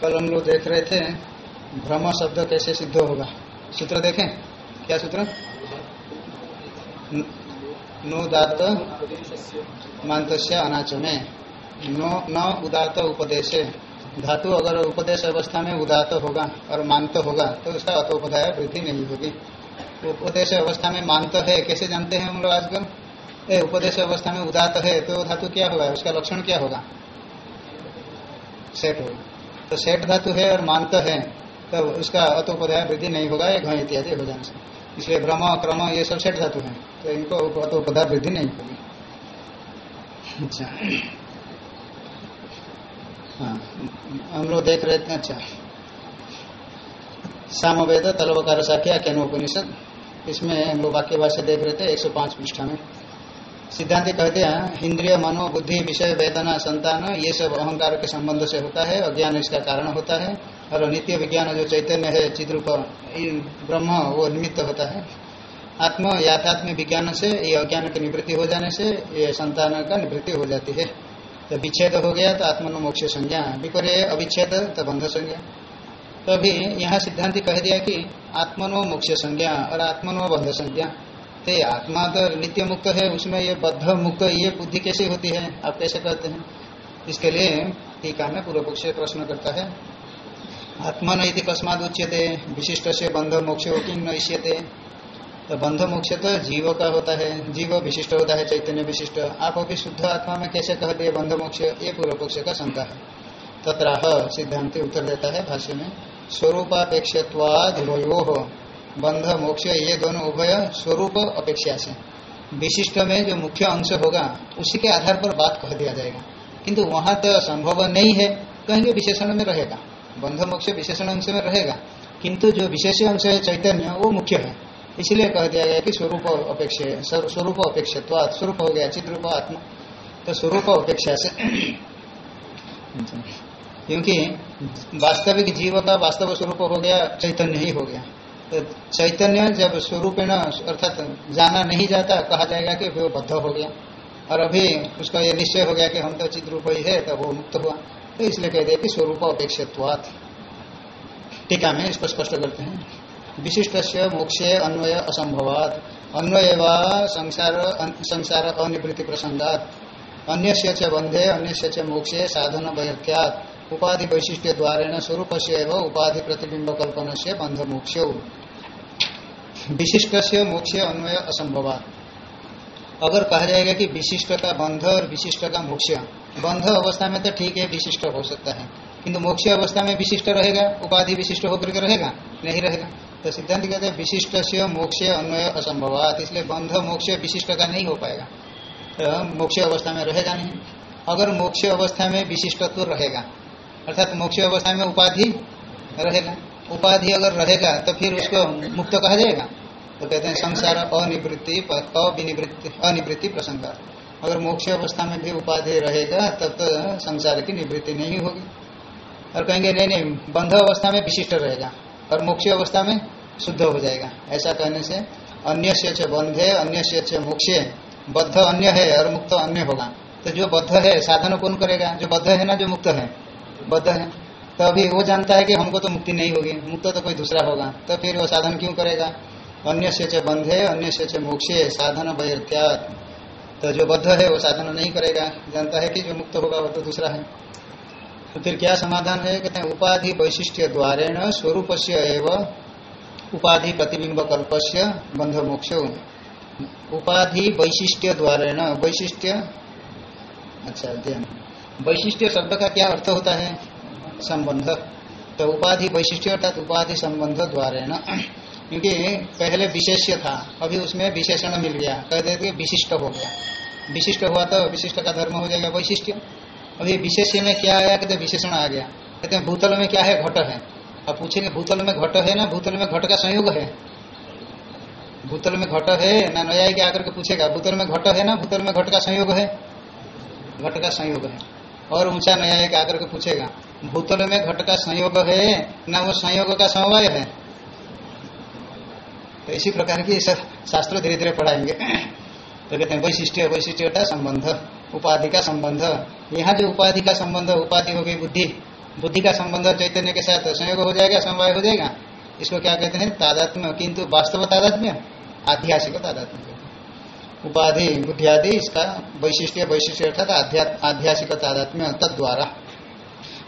कल हम लोग देख रहे थे भ्रम शब्द कैसे सिद्ध होगा? सूत्र देखें। क्या सूत्र? नो दात मांतस्य अनाच में न उदात उपदेश। धातु अगर उपदेश अवस्था में उदात होगा और मांत होगा तो उसका अतोपदाय वृद्धि नहीं होगी। उपदेश अवस्था में मांत है, कैसे जानते हैं हम लोग आजकल ए, उपदेश अवस्था में उदात है तो धातु क्या होगा? उसका लक्षण क्या होगा? सेठ होगा। तो सेठ धातु है और मांत है तो उसका अतोपदाय वृद्धि नहीं होगा, ये घय इत्यादि हो जाने से इसलिए भ्रम क्रम ये सब सेठ धातु है तो इनको अतोपदा वृद्धि नहीं होगी। अच्छा। हम लोग देख रहे थे अच्छा। सामवेद तलवकार साख्या केनोपनिषद इसमें हम लोग वाक्य भाषा देख रहे थे 105 पृष्ठा में। सिद्धांत कहते हैं, इंद्रिय, मनो, बुद्धि, विषय, वेदना, संतान, ये सब अहंकार के संबंध से होता है, अज्ञान इसका कारण होता है, और नित्य विज्ञान जो चैतन्य है चिद्रूप ब्रह्म, वो निमित्त होता है। आत्म, याथात्म विज्ञान से, ये अज्ञान की निवृत्ति हो जाने से, ये संतान का निवृत्ति हो जाती है। तो विच्छेद हो गया तो आत्मनो मोक्ष संज्ञा। विपर्य अविच्छेद तो बंध संज्ञा। तो अभी यहाँ सिद्धांति कह दिया कि आत्मनो मोक्ष संज्ञा और आत्मनो बंध संज्ञा। तो आत्मा तो नित्य मुक्त है, उसमें ये बद्ध मुक्त, ये बुद्धि कैसे होती है? आप कैसे कहते हैं? इसके लिए टीका में पूर्व पक्ष प्रश्न करता है। आत्मन इति कस्माद उच्यते विशिष्ट से बंध मोक्ष किन इष्यते। तो बंध मोक्ष तो जीव का होता है, जीव विशिष्ट होता है, चैतन्य विशिष्ट। आप अभी शुद्ध आत्मा में कैसे कह दिए बंध मोक्ष? ये पूर्व पक्ष का शंका है। तत्राह सिद्धांति उत्तर देता है भाष्य में स्वरूपापेक्षवाद हो बंध मोक्ष, ये दोनों उभय स्वरूप अपेक्षा से। विशिष्ट में जो मुख्य अंश होगा, उसी के आधार पर बात कह दिया जाएगा। किंतु वहाँ तो संभव नहीं है, कहेंगे विशेषण में रहेगा। बंध मोक्ष विशेषण अंश में रहेगा। किंतु जो विशेष अंश है चैतन्य, वो मुख्य है। इसलिए कह दिया गया कि स्वरूप अपेक्षा स्वरूप अपेक्षा स्वरूप हो गया, चित्र आत्मा। तो स्वरूप अपेक्षा से, क्योंकि वास्तविक जीव का वास्तव स्वरूप हो गया, चैतन्य ही हो गया। तो चैतन्य जब स्वरूप अर्थात जाना नहीं जाता, कहा जाएगा कि वो बद्ध हो गया। और अभी उसका ये निश्चय हो गया कि हम तो चित्रूप ही है तो वो मुक्त हुआ। तो इसलिए कह दिया कि स्वरूप अपेक्षत्वात। टीका में इसको स्पष्ट करते हैं। विशिष्ट से मोक्षे अन्वय असंभवात अन्वय व संसार संसार अनिवृत्ति प्रसंगात अन्य से बंधे अन्य से मोक्षे साधन वैर्थ्यात उपाधि वैशिष्ट्य द्वारा स्वरूप से उपाधि प्रतिबिंब कल्पना से बंध मोक्ष विशिष्ट से मोक्ष अन्वय असंभवात अगर कहा जाएगा कि विशिष्ट का बंध और विशिष्ट का मोक्ष बंध अवस्था में तो ठीक है, विशिष्ट हो सकता है। किंतु मोक्ष अवस्था में विशिष्ट रहेगा, उपाधि विशिष्ट होकर के रहेगा, नहीं रहेगा। तो सिद्धांत कहते हैं विशिष्ट से मोक्ष अन्वय असंभवात। इसलिए बंध मोक्ष विशिष्ट का नहीं हो पाएगा। तो मोक्ष अवस्था में रहेगा नहीं। अगर मोक्ष अवस्था में विशिष्टत्व रहेगा, अर्थात मोक्ष अवस्था में उपाधि रहेगा, उपाधि अगर रहेगा तो फिर उसको मुक्त कहा जाएगा। तो कहते हैं, संसार अनिवृत्ति अविनिवृत्ति, अनिवृत्ति प्रसंग। अगर मोक्ष अवस्था में भी उपाधि रहेगा, तब तो संसार की निवृत्ति नहीं होगी। और कहेंगे, नहीं नहीं, बंध अवस्था में विशिष्ट रहेगा। और मोक्ष अवस्था में शुद्ध हो जाएगा, ऐसा कहने से अन्य से बंधे, अन्य से मोक्षे, बद्ध अन्य है और मुक्त अन्य होगा। तो जो बद्ध है, साधन कौन करेगा? जो बद्ध है ना, जो मुक्त है? बद्ध है। तो अभी वो जानता है कि हमको तो मुक्ति नहीं होगी, मुक्त तो कोई दूसरा होगा। तो फिर वो साधन क्यों करेगा? अन्य से बंधे, अन्य से मोक्षे, साधन वैर्थ्यात तो जो बद्ध है, वो साधन नहीं करेगा। जानता है कि जो मुक्त होगा, वो तो दूसरा है। तो फिर क्या समाधान है कहते हैं उपाधि वैशिष्ट्य द्वारेण स्वरूप से उपाधि प्रतिबिंब कल्प से बंध मोक्ष उपाधि वैशिष्ट्य द्वारेण वैशिष्ट्य अच्छा ध्यान वैशिष्ट्य शब्द का क्या अर्थ होता है संबंध तो उपाधि वैशिष्ट अर्थात उपाधि संबंध द्वारेण क्योंकि पहले विशेष्य था अभी उसमें विशेषण मिल गया कह देते विशिष्ट हो गया विशिष्ट हुआ तो विशिष्ट का धर्म हो जाएगा वैशिष्ट्य अभी विशेष्य में क्या आया कहते विशेषण आ गया। कहते हैं, भूतल में क्या है? घट है। अब पूछेंगे, भूतल में घट है ना? भूतल में घट का संयोग है। भूतल में घट है, ना नया के आकर के पूछेगा, भूतल में घट है ना? भूतल में घट का संयोग है। घट का संयोग है। और ऊँचा नया के आकर के पूछेगा, भूतल में घट का संयोग है ना वो संयोग का समवाय है? तो इसी प्रकार की शास्त्र धीरे धीरे पढ़ाएँगे। तो कहते हैं वैशिष्ट वैशिष्ट संबंध। उपाधि का संबंध। यहाँ जो उपाधि का संबंध, उपाधि हो गई बुद्धि। बुद्धि का संबंध चैतन्य के साथ संयोग हो जाएगा, समवाय हो जाएगा। इसको क्या कहते हैं? तादात्म्य। किंतु वास्तव तादात्म्य? आध्यासिक तादात्म्य। उपाधि बुद्धियादि इसका वैशिष्ट्य वैशिष्ट अर्थात आध्यासिक तादात्म्य तद द्वारा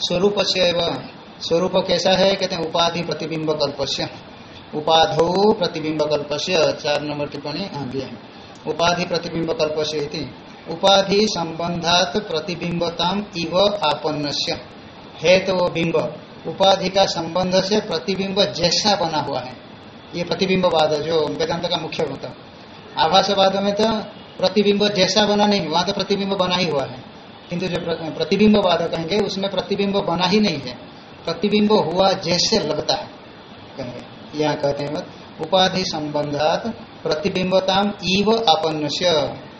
स्वरूप से स्वरूप कैसा है? कहते हैं उपाधि प्रतिबिंब कल्पस्य। उपाधो प्रतिबिंब कल्पस्य, चार नंबर टिप्पणी उपाधि प्रतिबिंब कल्पस्य उपाधि संबंधात प्रतिबिंबताम इव आपन्न है तो वो बिंब उपाधि का संबंध से प्रतिबिंब जैसा बना हुआ है। ये प्रतिबिंबवाद जो वेदांत का मुख्य होता आभासवाद में तो प्रतिबिंब जैसा बना नहीं, वहाँ तो प्रतिबिंब बना ही हुआ है। किंतु जो प्रतिबिंबवाद कहेंगे, उसमें प्रतिबिंब बना ही नहीं है। प्रतिबिंब हुआ जैसे लगता है। कहेंगे, यहाँ कहते हैं उपाधि संबंधात प्रतिबिंबताम इव आपन्न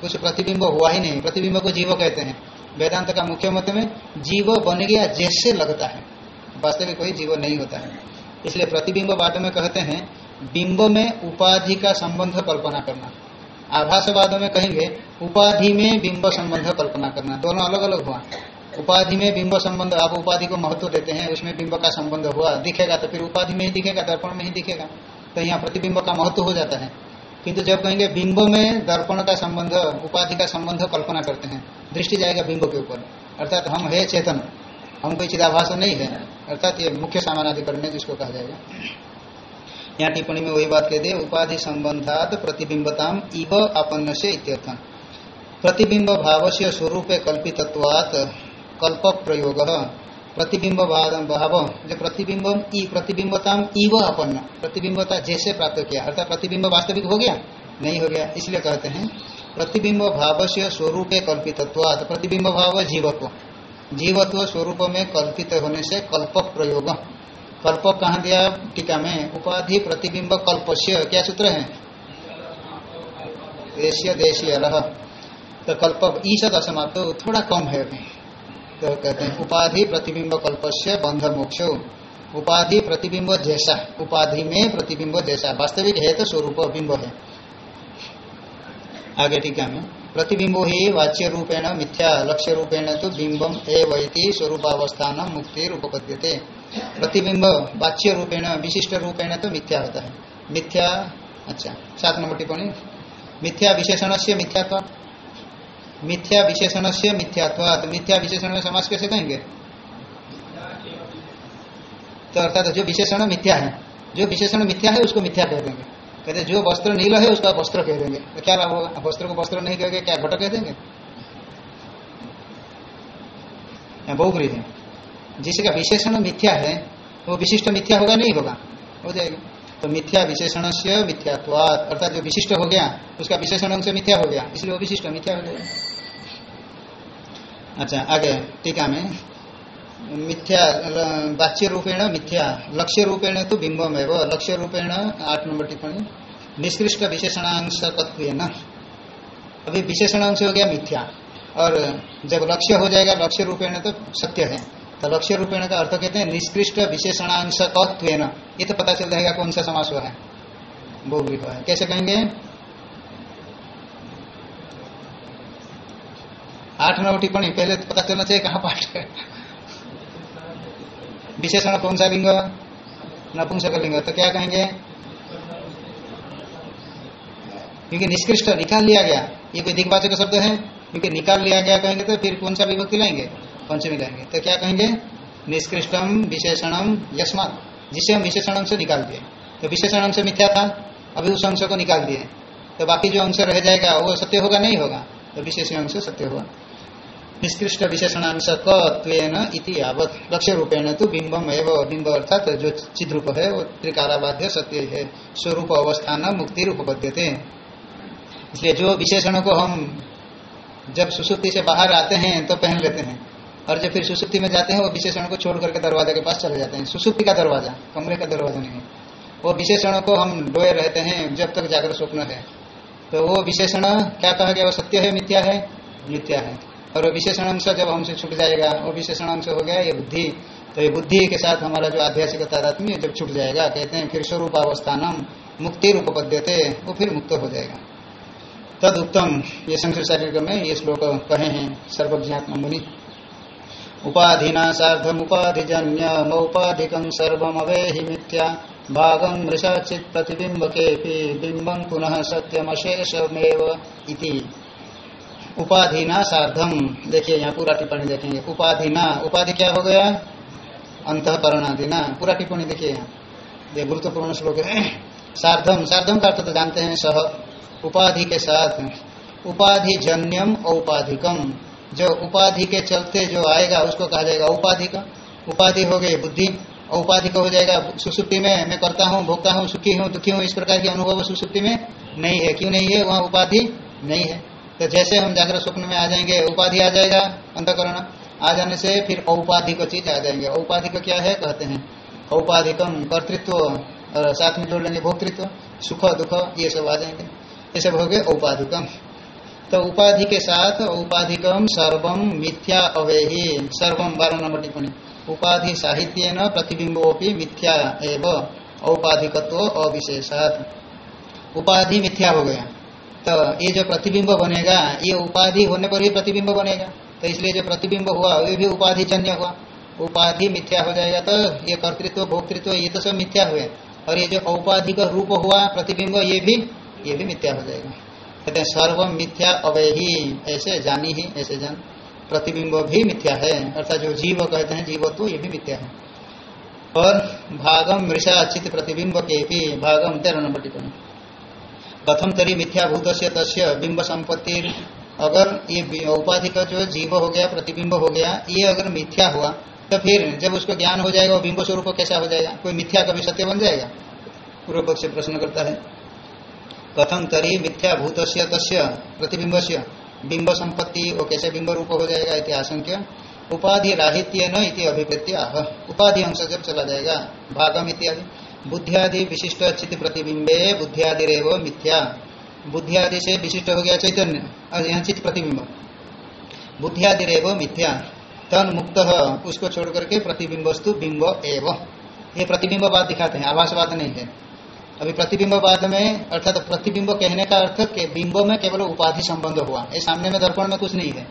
कुछ प्रतिबिंब हुआ ही नहीं। प्रतिबिंब को जीव कहते हैं। वेदांत का मुख्य मत में जीव बन गया जैसे लगता है। वास्तविक कोई जीव नहीं होता है। इसलिए प्रतिबिंब बाद में कहते हैं, बिंब में उपाधि का संबंध कल्पना करना। आभासवाद में कहेंगे, उपाधि में बिंब संबंध कल्पना करना। दोनों अलग अलग हुआ। उपाधि में बिंब संबंध, आप उपाधि को महत्व देते हैं, उसमें बिंब का संबंध हुआ। दिखेगा तो फिर उपाधि में ही दिखेगा, दर्पण में ही दिखेगा। तो यहाँ प्रतिबिंब का महत्व हो जाता है। किंतु जब कहेंगे बिंब में दर्पण का संबंध, उपाधि का संबंध कल्पना करते हैं, दृष्टि जाएगा बिंब के ऊपर। अर्थात हम है चेतन, हम कोई चिदाभास नहीं है। अर्थात ये मुख्य सामानाधिकरण है जिसको कहा जाएगा। यहाँ टिप्पणी में वही बात कह दिए उपाधि संबंधात प्रतिबिंबताम इव आपन्न से प्रतिबिंब भाव से स्वरूप कल्पितत्वात कल्प प्रयोग प्रतिबिंब भाव जो प्रतिबिंब, ई प्रतिबिंबताम इव अपन प्रतिबिंबता जैसे प्राप्त किया। अर्थात प्रतिबिंब वास्तविक हो गया? नहीं हो गया। इसलिए कहते हैं प्रतिबिंब भाव से स्वरूप कल्पितत्वात। प्रतिबिंब भाव जीवत्व। जीवत्व स्वरूप में कल्पित होने से कल्प प्रयोग कल्प कहा दिया टीका में? उपाधि प्रतिबिंब कल्प क्या सूत्र है? देशीय देशीय रह तो कल्प ईसद असमाप्त थोड़ा कम है अभी। तो कहते हैं, उपाधि प्रतिबिंब कल्प से बंध मोक्ष उपाधि प्रतिबिंब जैसा, उपाधि में प्रतिबिंब जैसा। वास्तविक है तो स्वरूप बिंब है। आगे टीका में, प्रतिबिंबो ही वाच्य रूपेण मिथ्या लक्ष्य रूपेण तो बिंबम एवं स्वरूपावस्थान मुक्ति उपपद्यते प्रतिबिंब वाच्य रूपेण विशिष्ट रूपेण तो मिथ्या होता है। मिथ्या अच्छा सात नंबर टिप्पणी। मिथ्या विशेषण से मिथ्यात्व। मिथ्या विशेषण से मिथ्यात्वाद मिथ्या विशेषण में समाज कैसे कहेंगे? तो अर्थात जो विशेषण मिथ्या है, जो विशेषण मिथ्या है उसको मिथ्या कह देंगे। कहते जो वस्त्र नील है उसका वस्त्र कह देंगे। तो क्या लाभ होगा? वस्त्र को वस्त्र नहीं कहेंगे, क्या घट कह देंगे? बहुग्री है। जिसका विशेषण मिथ्या है, वो विशिष्ट मिथ्या होगा, नहीं होगा? हो जाएगा। तो मिथ्या विशेषण से मिथ्यात्वाद अर्थात जो विशिष्ट हो गया, उसका विशेषण से मिथ्या हो गया, इसलिए वो विशिष्ट, मिथ्या हो गया। अच्छा आगे, टीका में। मिथ्या वाच्य रूपेण मिथ्या लक्ष्य रूपेण तो बिंबम है वो लक्ष्य रूपेण आठ नंबर टिप्पणी। निष्कृष्ट विशेषणांश तत्व न। अभी विशेषणांश हो गया मिथ्या, और जब लक्ष्य हो जाएगा लक्ष्य रूपेण तो सत्य है। तो लक्ष्य रूपेण का अर्थ कहते हैं, निष्कृष्ट विशेषणांश तत्व ये तो पता चल जाएगा कौन सा समास हुआ है। वो भी हुआ है। कैसे कहेंगे? आठ नौ टिप्पणी, पहले तो पता चलना चाहिए कहाँ पाठ है। विशेषण कौन सा लिंग, नपुंसक लिंग तो क्या कहेंगे? क्योंकि निष्कृष्ट निकाल लिया गया। ये कोई दिग्वाचक शब्द है, क्योंकि निकाल लिया गया कहेंगे तो फिर कौन सा विभक्ति लाएँगे। पंचमी लाएँगे तो क्या कहेंगे? निष्कृष्टम विशेषणम यशमात जिसे हम विशेषण अंश निकाल दिए। तो विशेषण अंश मिथ्या था? अभी उस अंश को निकाल दिए। तो बाकी जो अंश रह जाएगा, वो सत्य होगा, नहीं होगा? तो विशेष अंश सत्य होगा निष्कृष्ट विशेषणांश कत्वेन इति यावत। लक्ष्य रूपेण तो बिंबम एवं बिंब अर्थात जो चिद्रूप है, वो त्रिकाराबाध्य सत्य है। स्वरूप, अवस्थान, मुक्ति, रूप बद्यते इसलिए जो विशेषणों को हम जब सुसुप्ति से बाहर आते हैं तो पहन लेते हैं। और जब फिर सुसुप्ति में जाते हैं, वो विशेषण को छोड़ करके दरवाजे के पास चले जाते हैं। सुसुप्ति का दरवाज़ा, कमरे का दरवाज़ा नहीं वो विशेषणों को हम डोए रहते हैं, जब तक जाकर स्वप्न है। तो वो विशेषण क्या कहा गया? वो सत्य है, मिथ्या है? मिथ्या है। और वो विशेषण अंश जब हमसे छूट जाएगा, वो विशेषण अंश हो गया, ये बुद्धि। तो ये बुद्धि के साथ हमारा जो आध्यात्मिक तादात्म्य जब छूट जाएगा, कहते हैं, फिर स्वरूप अवस्थानम मुक्ति उपपद्यते वो फिर मुक्त हो जाएगा। तद उत्तम ये शारीरिक में ये श्लोक कहे हैं सर्वज्ञात्म मुनि। उपाधिना साधम उपाधिजन्य मौपाधिक सर्वमवेहि मिथ्या। मृषाचित प्रतिबिंब के बिंबं पुनः सत्यमशेषमेव इति। उपाधिना साधम देखिए, यहाँ पूरा टिप्पणी देखेंगे। उपाधिना, उपाधि क्या हो गया? अंतकरणादिना। पूरा टिप्पणी देखिए यहाँ। ये गुरुत्वपूर्ण श्लोक है। सार्धम सार्धम का अर्थ तो जानते हैं सह। उपाधि के साथ। उपाधि जन्यम औपाधिकम। जो उपाधि के चलते जो आएगा, उसको कहा जाएगा उपाधि का। उपाधि हो गई बुद्धि उपाधि का हो जाएगा सुसुप्ति में, मैं करता हूँ, भोगता हूँ, सुखी हूँ, दुखी हूँ, इस प्रकार के अनुभव सुसुप्ति में नहीं है। क्यों नहीं है? वहाँ उपाधि नहीं है। तो जैसे हम जागृत स्वप्न में आ जाएँगे, उपाधि आ जाएगा अंतकरण आ जाने से फिर औपाधि औपाधिक चीज़ आ जाएँगे। औपाधि औपाधिक क्या है? कहते हैं, औपाधिकम कर्तृत्व, और साथ में जोड़ लेंगे, भोक्तृत्व, सुख, दुख, ये सब आ जाएँगे। ये सब हो गए औपाधिकम। तो उपाधि के साथ औपाधिकम सर्वम मिथ्या अवेही। सर्वम बारह नंबर टिप्पणी। उपाधि साहित्य न प्रतिबिंबोपी मिथ्या एवं। औपाधिकत्व अविशेषात। उपाधि मिथ्या हो गया। तो ये जो प्रतिबिंब बनेगा, ये उपाधि होने पर भी प्रतिबिंब बनेगा। तो इसलिए जो प्रतिबिंब हुआ ये भी उपाधि जन्य हुआ। उपाधि मिथ्या हो जाएगा तो ये कर्तृत्व, भोक्तृत्व, ये तो सब मिथ्या हुए और ये जो औपाधिक रूप हुआ प्रतिबिंब ये भी ये भी मिथ्या हो जाएगा। कहते हैं, सर्व मिथ्या अवैही। ऐसे जानी ही, ऐसे जान। प्रतिबिंब भी मिथ्या है, अर्थात जो जीव कहते हैं जीव तो ये भी मिथ्या है। और भागम मृषा चित प्रतिबिंब के भी, भागम तेरह नंबर टिप्पणी। कथम तरी मिथ्याभूत से तस्य बिंब संपत्ति अगर ये उपाधि का जो जीव हो गया, प्रतिबिंब हो गया, ये अगर मिथ्या हुआ तो फिर जब उसको ज्ञान हो जाएगा, वो बिंब स्वरूप कैसा हो जाएगा? कोई मिथ्या कभी सत्य बन जाएगा? पूर्व पक्ष प्रश्न करता है। कथम तरी मिथ्याभूत से तस्य प्रतिबिंब से बिंब संपत्ति वो कैसे बिंब रूप हो जाएगा इति आशंक्य। उपाधि राहित्य न इति अभिप्रेत्य उपाधि अंश जब चला जाएगा, भागम इत्यादि। बुद्धियादि विशिष्ट चित्त प्रतिबिंबे बुद्धियादि रेव मिथ्या। बुद्धियादि से विशिष्ट हो गया चैतन्य, और यहाँ चित्त प्रतिबिंब। बुद्धियादि रेव मिथ्या। तन मुक्त उसको छोड़ करके प्रतिबिंबस्तु बिंब एव। ये प्रतिबिंब बात दिखाते हैं आभासवाद नहीं है। अभी प्रतिबिंबवाद में, अर्थात प्रतिबिंब कहने का अर्थ के बिंब में केवल उपाधि संबंध हुआ। ये सामने में दर्पण में कुछ नहीं है।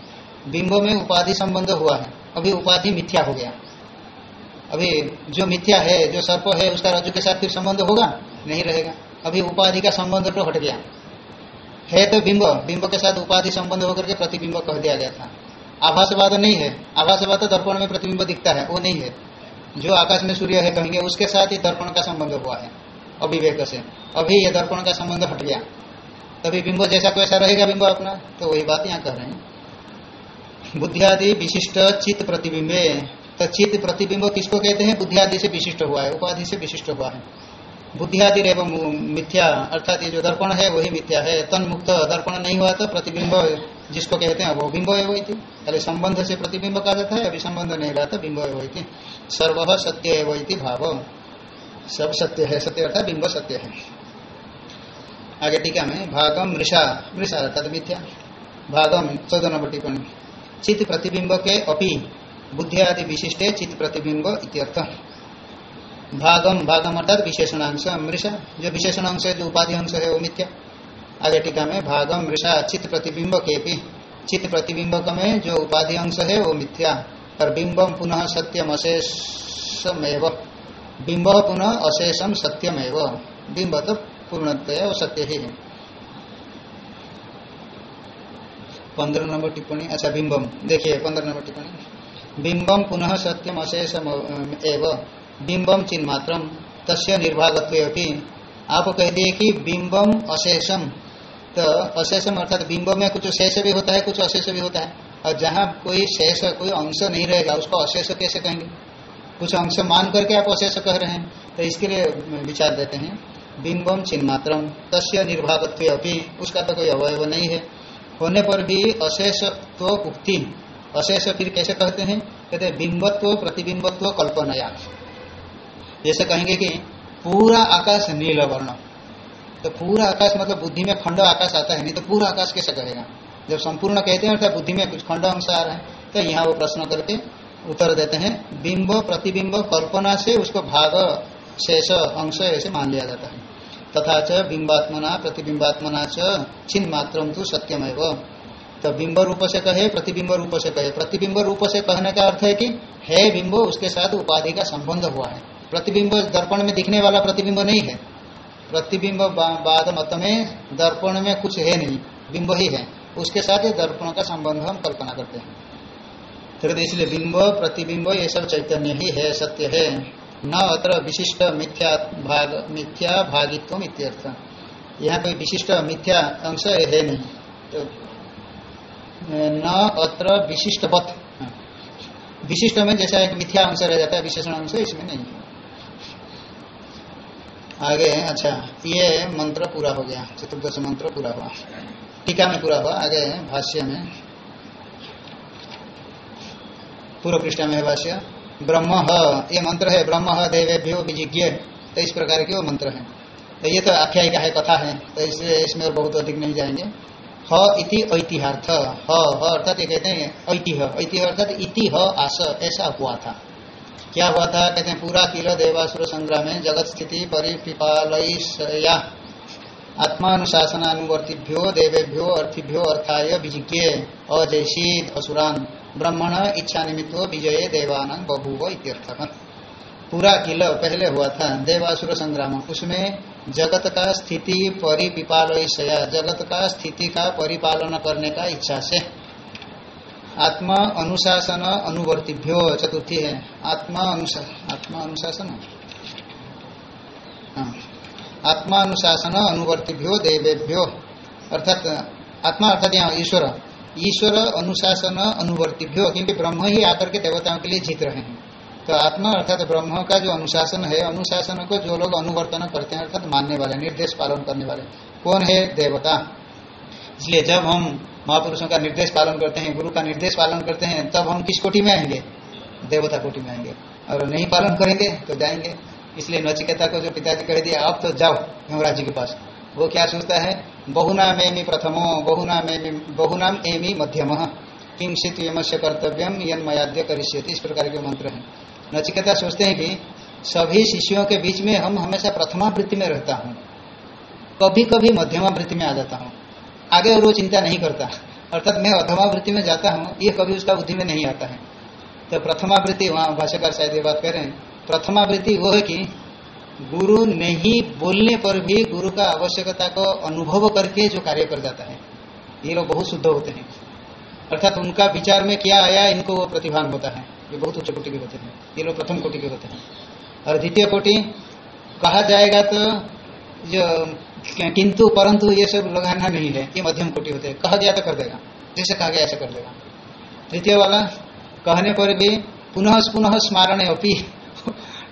बिंब में उपाधि संबंध हुआ है। अभी उपाधि मिथ्या हो गया। अभी जो मिथ्या है, जो सर्प है, उसका रज्जु के साथ फिर संबंध होगा? नहीं रहेगा। अभी उपाधि का संबंध तो हट गया। है तो बिंब। बिंब के साथ उपाधि संबंध होकर के प्रतिबिंब कह दिया गया था। आभासवाद नहीं है। आभासवाद तो दर्पण में प्रतिबिंब दिखता है। वो नहीं है। जो आकाश में सूर्य है कहेंगे, उसके साथ ही दर्पण का संबंध हुआ है। अभिवेक से। अभी ये दर्पण का संबंध हट गया। तभी बिंब जैसा कैसा रहेगा बिंब अपना। तो वही बात यहाँ कर रहे हैं। बुद्धियादि विशिष्ट चित्त प्रतिबिंबे। तो चित्त प्रतिबिंब किसको कहते हैं? बुद्धि आदि से विशिष्ट हुआ है। उपाधि से विशिष्ट हुआ है। बुद्धि आदि एवं मिथ्या, अर्थात ये जो दर्पण है, वही मिथ्या है। तन मुक्त दर्पण नहीं हुआ तो प्रतिबिंब जिसको कहते हैं, वो बिंब है वही। थी पहले संबंध से प्रतिबिंब कहा जाता है। अभी संबंध नहीं रहा था बिंब है वही। थी सर्व सत्य है वही थी भाव। सब सत्य है, सत्य अर्थात बिंब सत्य है। आगे टीका में, भागम मृषा मृषा अर्थात मिथ्या। भागम, चौदह नंबर टिप्पणी। चित्त प्रतिबिंब के अपी बुद्धि आदि विशिष्ट चित्त प्रतिबिंब इत्यर्थ भागम भागम अर्थात विशेषणांश, मृषा। जो विशेषणांश है, जो उपाधि अंश है, वो मिथ्या। आगे टीका में, भागम, मृषा, चित्त प्रतिबिंब के भी चित्त प्रतिबिंबक में जो उपाधि अंश है, वो मिथ्या। और बिंबम पुनः सत्यम अशेषमेव बिंब पुनः अशेषम सत्यमेव। बिंब तो पूर्णतया वो सत्य ही है। पंद्रह नंबर टिप्पणी अच्छा बिंबम। देखिए, पंद्रह नंबर टिप्पणी। बिंबम पुनः सत्यम अशेषम एवं। बिंबम चिन्ह मात्रम तस्य निर्भागत्व आप कह दिए कि बिंबम अशेषम तो अशेषम अर्थात बिंब में कुछ शेष भी होता है, कुछ अशेष भी होता है। और जहाँ कोई शेष, कोई अंश नहीं रहेगा, उसको अशेष कैसे कहेंगे? कुछ अंश मान करके आप अशेष कह रहे हैं तो इसके लिए विचार देते हैं। बिंबम चिन्ह मात्रम तस्य निर्भागत्व उसका तो कोई अवयव नहीं है। होने पर भी अशेष तो उक्ति अशेष फिर कैसे कहते हैं? कहते हैं बिंबत्व, प्रतिबिंबत्व कल्पनाया जैसे कहेंगे कि पूरा आकाश नील वर्ण। तो पूरा आकाश मतलब बुद्धि में खंड आकाश आता है, नहीं तो पूरा आकाश कैसे कहेगा जब संपूर्ण कहते हैं, अर्थात बुद्धि में कुछ खंड अंश आ रहा है तो यहाँ वो प्रश्न करके उत्तर देते हैं। बिंब, प्रतिबिंब, कल्पना से उसको भाग, शेष, अंश ऐसे मान लिया जाता है। तथा च बिंबात्मना, प्रतिबिंबात्मना च छिन्न मात्र सत्यम तो बिंब रूप से कहे, प्रतिबिंब रूप से कहे। प्रतिबिंब रूप से कहने का अर्थ है कि है बिंब, उसके साथ उपाधि का संबंध हुआ है। प्रतिबिंब दर्पण में दिखने वाला प्रतिबिंब नहीं है। प्रतिबिंब बाद मत में दर्पण में कुछ है नहीं। बिंब ही है। उसके साथ ये दर्पण का संबंध हम कल्पना करते हैं। फिर इसलिए बिंब, प्रतिबिंब, ये सब चैतन्य ही है, सत्य है। न अत्र विशिष्ट मिथ्या भाग, मिथ्या भागित्व इत्यर्थ। यहाँ कोई विशिष्ट मिथ्या अंश है नहीं। तो न अत्र विशिष्ट पथ विशिष्ट में जैसा एक मिथ्या अंश रह जाता है, विशेषण अंश, इसमें नहीं। आगे अच्छा ये मंत्र पूरा हो गया, चतुर्दश मंत्र पूरा हुआ। टीका में पूरा हुआ, आगे भाष्य में। पूर्व पृष्ठ में भाष्य ब्रह्म, ये मंत्र है, ब्रह्म, देवेभ्यो विजिज्ञ। तो इस प्रकार के वो मंत्र है। तो ये तो आख्यायिका है, कथा है तो इसलिए इसमें और बहुत अधिक नहीं जाएँगे। ह इति ऐतिहार्थ। ह अर्थात ये कहते हैं, ऐतिह। ऐतिह अर्थात इति, ह, आस, ऐसा हुआ था। क्या हुआ था? कहते हैं, पूरा किलो देवासुर संग्राम में जगत स्थिति परिपिपालया आत्मानुशासनानुवर्तिभ्यो, देवेभ्यो, अर्थिभ्यो, अर्थाय विजिज्ञ। अजयशीत असुरान। ब्रह्मण इच्छा निमित्तो विजय देवानंद बभुव इत्यर्थ पूरा किल पहले हुआ था, देवासुर संग्राम। उसमें जगत का स्थिति परिपिपालया जगत का स्थिति का परिपालन करने का इच्छा से। आत्मा अनुशासन अनुवर्तिभ्यो चतुर्थी है। आत्मा अनुशा, आत्मा अनुशासन। हाँ। आत्मा अनुशासन अनुवर्तिभ्यो देवेभ्यो। अर्थात, आत्मा अर्थात यहाँ ईश्वर। ईश्वर अनुशासन अनुवर्तिभ्यो, क्योंकि ब्रह्म ही आकर के देवताओं के लिए जीत रहे हैं। तो आत्मा अर्थात ब्रह्म का जो अनुशासन है, अनुशासन को जो लोग अनुवर्तन करते हैं, अर्थात मानने वाले, निर्देश पालन करने वाले, कौन है देवता? इसलिए जब हम महापुरुषों का निर्देश पालन करते हैं, गुरु का निर्देश पालन करते हैं, तब हम किस कोटि में आएँगे? देवता कोटि में आएँगे। और नहीं पालन करेंगे तो जाएँगे। इसलिए नचिकेता को जो पिताजी कह दिया अब तो जाओ यमराज जी के पास। वो क्या सोचता है? बहुनाम एमी प्रथमो बहुनाम एमी बहुनाम एमी मध्यम। किंचित यमस्य कर्तव्यम यन मयाद्य करिष्यति। इस प्रकार के मंत्र है। नचिकेता सोचते हैं कि सभी शिष्यों के बीच में हम हमेशा प्रथमा वृत्ति में रहता हूँ। कभी कभी मध्यमा वृत्ति में आ जाता हूँ। आगे और वो चिंता नहीं करता। अर्थात मैं अधमा वृत्ति में जाता हूँ, ये कभी उसका बुद्धि में नहीं आता है। तो प्रथमा वृत्ति वहाँ भाषाकार शायद ये बात कर रहे हैं प्रथमा वृत्ति वो है कि गुरु नहीं बोलने पर भी गुरु का आवश्यकता को अनुभव करके जो कार्य कर जाता है, ये लोग बहुत शुद्ध होते हैं। अर्थात उनका विचार में क्या आया, इनको वो प्रतिभान होता है। ये बहुत उच्च कोटि के होते हैं। ये लोग प्रथम कोटि के होते हैं। और द्वितीय कोटि, कहा जाएगा तो जो, किंतु परंतु ये सब लगाना नहीं है, ये मध्यम कोटि होते हैं। कहा गया तो कर देगा। जैसे कहा गया, ऐसा कर देगा। द्वितीय वाला, कहने पर भी पुनः पुनः स्मारण अपी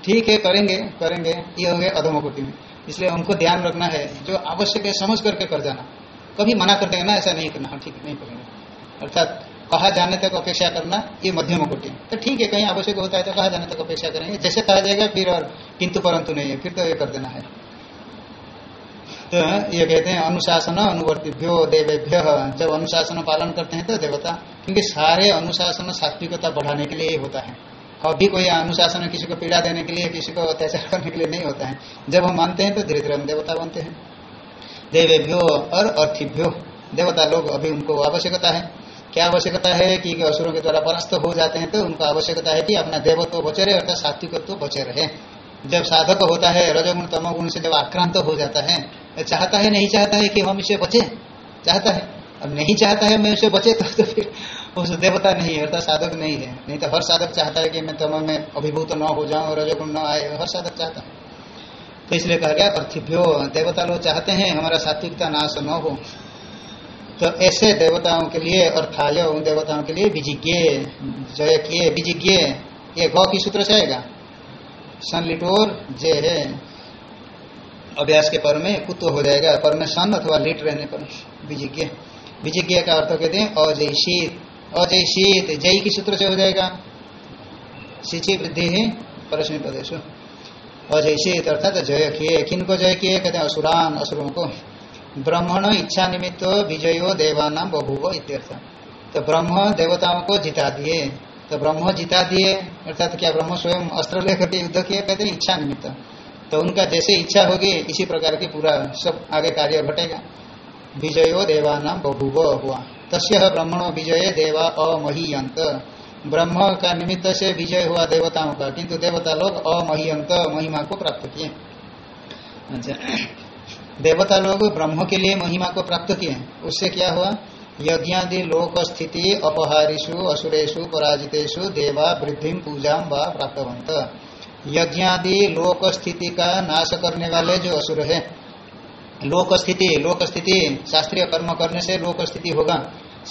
ठीक है, करेंगे करेंगे, ये हो अधम कोटि में इसलिए हमको ध्यान रखना है, जो आवश्यक है समझ करके कर जाना। कभी मना कर ना, ऐसा नहीं करना हाँ ठीक नहीं करेंगे। अर्थात कहा जाने तक अपेक्षा करना, ये मध्यम कोटि तो ठीक है, कहीं आवश्यक होता है तो कहा जाने तक अपेक्षा करेंगे। जैसे कहा जाएगा, फिर और, किंतु परंतु नहीं है, फिर तो ये कर देना है। तो ये कहते हैं, अनुशासन अनुवर्तिभ्यो देवेभ्य। जब अनुशासन पालन करते हैं तो देवता, क्योंकि सारे अनुशासन सात्विकता बढ़ाने के लिए होता है। कभी कोई अनुशासन किसी को पीड़ा देने के लिए किसी को अत्याचार करने के लिए नहीं होता है। जब हम मानते हैं तो धीरे धीरे हम देवता बनते हैं। देवेभ्यो और अर्थिभ्यो देवता लोग अभी उनको आवश्यकता है। क्या आवश्यकता है कि असुरों के द्वारा परास्त हो जाते हैं तो उनको आवश्यकता है कि अपना देवत्व बचे रहे अर्थात सात्विकत्व बचे रहे जब साधक होता है रजोगुण तमोगुण से जब आक्रांत हो जाता है चाहता है नहीं चाहता है कि हम इसे बचे? चाहता है। अब नहीं चाहता है मैं उसे बचे तो, तो फिर उस देवता नहीं है अर्थात साधक नहीं है। नहीं तो हर साधक चाहता है कि मैं तम में अभिभूत न हो जाऊँ और रजोगुण न आए, हर साधक चाहता है। तो इसलिए कहा गया, पृथ्व्यो देवता लोग चाहते हैं, हमारा सात्विकता नाश न हो। तो ऐसे देवताओं के लिए अर्थाय उन देवताओं के लिए विजिज्ञ, जय किए, विजिज्ञ, ये गौ की सूत्र से आएगा। सन लिटोर जय है, अभ्यास के पर में कुत्व हो जाएगा, पर में सन अथवा लिट रहने पर विजिज्ञ। विजिज्ञ का अर्थ कहते हैं अजय शीत अजय शीत जय की सूत्र से हो जाएगा। सिंची वृद्धि है परस्मी प्रदेश। अजय शीत अर्थात जय किए। किन को जय किए? कहते हैं असुरान, असुरों को। ब्राह्मण इच्छा निमित्त विजयो देवानाम बभुव इत्यर्थ। तो ब्रह्म देवताओं को जिता दिए। तो ब्रह्म जिता दिए, अर्थात क्या ब्रह्म स्वयं अस्त्र लेकर के युद्ध किए? कहते हैं इच्छा निमित्त। तो उनका जैसे इच्छा होगी, इसी प्रकार की पूरा सब आगे कार्य घटेगा। विजयो देवानाम बभुव हुआ। तस्य ब्रह्मणो विजय देवा अमहीयंत ब्रह्म का निमित्त से विजय हुआ देवताओं का, किंतु देवता लोग अमहीयंत महिमा को प्राप्त किए। अच्छा देवता लोग ब्रह्म के लिए महिमा को प्राप्त किए। उससे क्या हुआ? यज्ञादि लोक स्थिति अपहारिषु असुरेशु पराजितेशु देवा वृद्धि, पूजा व प्राप्तवंत यज्ञादि लोक स्थिति का नाश करने वाले जो असुर है लोक स्थिति लोक स्थिति शास्त्रीय कर्म करने से लोक स्थिति होगा।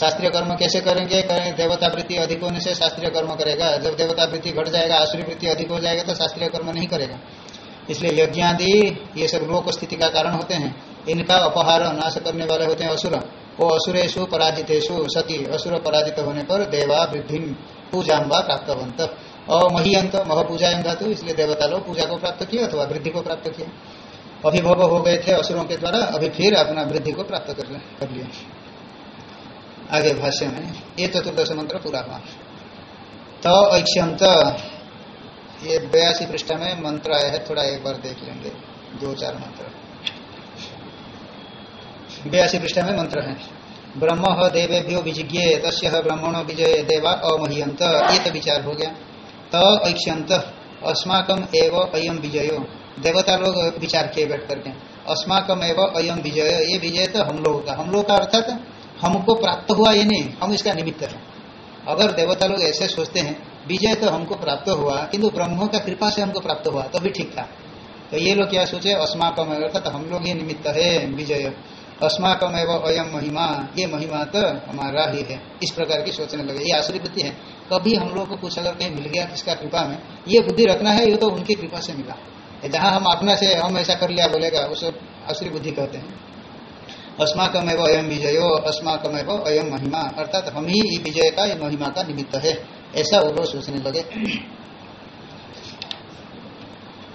शास्त्रीय कर्म कैसे करेंगे? करें देवता वृत्ति अधिक होने से शास्त्रीय कर्म करेगा। जब देवता वृत्ति घट जाएगा आसुरी वृत्ति अधिक हो जाएगा तो शास्त्रीय कर्म नहीं करेगा। इसलिए यज्ञ आदि ये सब लोक स्थिति का कारण होते हैं। इनका अपहार नाश करने वाले होते हैं असुर। वो असुरेशु पराजितेशु सती, असुर पराजित होने पर देवा वृद्धि पूजा प्राप्त और महियंत मह पूजा धातु, इसलिए देवता लोग पूजा को प्राप्त किया अथवा वृद्धि को प्राप्त किया अभिभव हो गए थे असुरों के द्वारा, अभी फिर अपना वृद्धि को प्राप्त कर कर लिया आगे भाष्य में, ये चतुर्दश मंत्र पूरा हुआ। तो ऐक्षंत ये बयासी पृष्ठ में मंत्र आया है, थोड़ा एक बार देख लेंगे, दो चार मंत्र। बयासी पृष्ठ में मंत्र है, ब्रह्म देवेभ्यो विजिज्ञ तस् ब्रह्मणो विजय देवा अमहियंत। ये तो विचार हो गया। त ऐक्षंत अस्माकम एव अयम विजयो। देवता लोग विचार किए बैठ करके। अस्माकम एव अयम विजय, ये विजय तो हम लोगों का हम लोग का अर्थात हमको प्राप्त हुआ ये नहीं, हम इसका निमित्त है। अगर देवता लोग ऐसे सोचते हैं, विजय तो हमको प्राप्त हुआ, किंतु ब्रह्म का कृपा से हमको प्राप्त हुआ तो भी ठीक था। तो ये लोग क्या सोचे अस्माकम अर्थात हम लोग ही निमित्त है, विजय। अस्माकम एवं अयम महिमा, ये महिमा तो हमारा ही है। इस प्रकार की सोचने लगे। ये आसुरी बुद्धि है। कभी हम लोग को कुछ अगर कहीं मिल गया किसका कृपा में? ये बुद्धि रखना है, ये तो उनकी कृपा से मिला। जहाँ हम अपना से, हम ऐसा कर लिया, बोलेगा, उस आसुरी बुद्धि कहते हैं। अस्माकम एवं अयम विजयो अस्माकम एवं अयम महिमा, अर्थात हम ही विजय का महिमा का निमित्त है। ऐसा वो लोग सोचने लगे।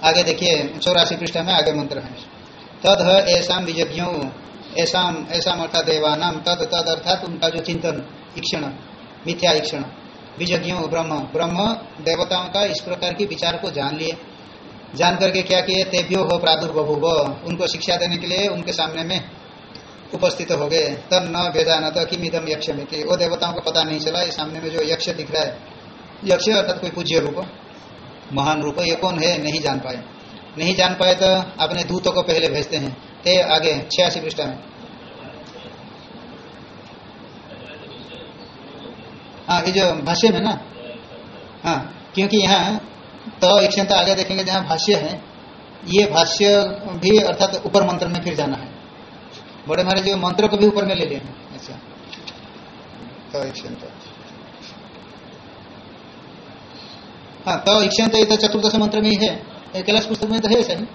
आगे देखिए, चौरासी पृष्ठ में आगे मंत्र है। तद ऐसा विजज्ञ ऐसा ऐसा अर्थात देवानाम तद तद अर्थात उनका जो चिंतन, ईक्षण, मिथ्या ईक्षण। विजज्ञ ब्रह्म ब्रह्म देवताओं का इस प्रकार की विचार को जान लिए। जान करके क्या किए, तेभ्यो हो प्रादुर्बभुव उनको शिक्षा देने के लिए उनके सामने में उपस्थित हो गए। तब न भेजाना तो किम इदम यक्ष में वो देवताओं को पता नहीं चला, ये सामने में जो यक्ष दिख रहा है। यक्ष अर्थात कोई पूज्य रूप। महान रूप। ये कौन है? नहीं जान पाए। नहीं जान पाए तो अपने दूतों को पहले भेजते हैं। ते आगे, छियासी पृष्ठ में। हाँ ये जो भाष्य में ना? हाँ क्योंकि यहाँ तो एक आगे देखेंगे जहाँ भाष्य है ये भाष्य भी अर्थात ऊपर मंत्र में फिर जाना है। बड़े महाराज जो मंत्र को भी ऊपर में ले लिए अच्छा तो इक्षंत हाँ तो इक्षंत ये तो चतुर्दश मंत्र में ही है। कैलाश पुस्तक में तो है ऐसा ही।